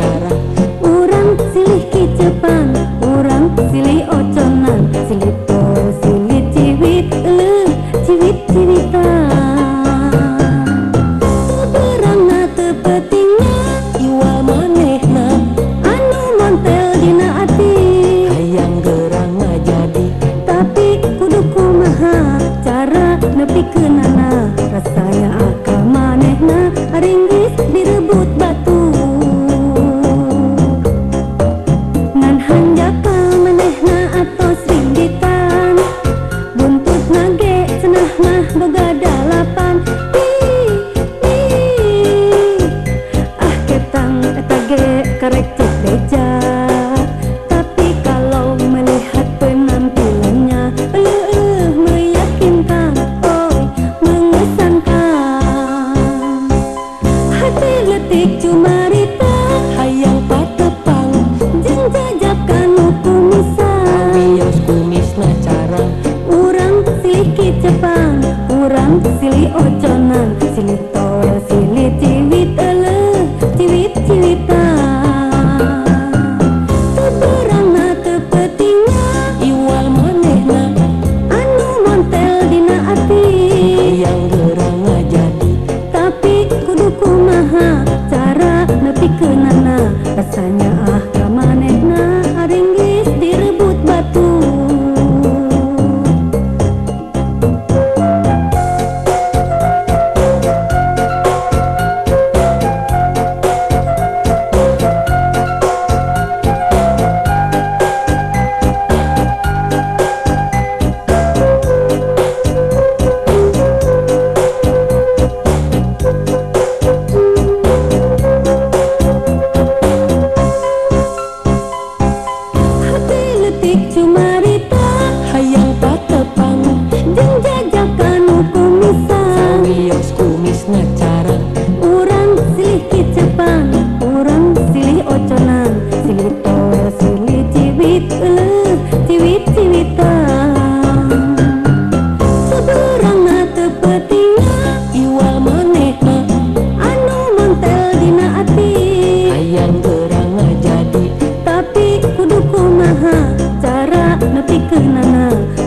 cara urang silih kicepan urang silih oconan silih por silih ciwit eh ciwit ciwita perangna teu pentingna Iwa manehna anu montel dina ati. Hayang geurang jadi tapi kudu kumaha cara nepikeun boga dalapan ih ih. Ah ketang eta ge karek silih Jepang Urang silih oconan. Silih tol silih ciwit eleh ciwit ciwita Teberangna tepetingna Iwa manehna anu montel dina ati. Hayang gerang jadi tapi kudu kumaha cara nepikeunana rasanya ah चिकनना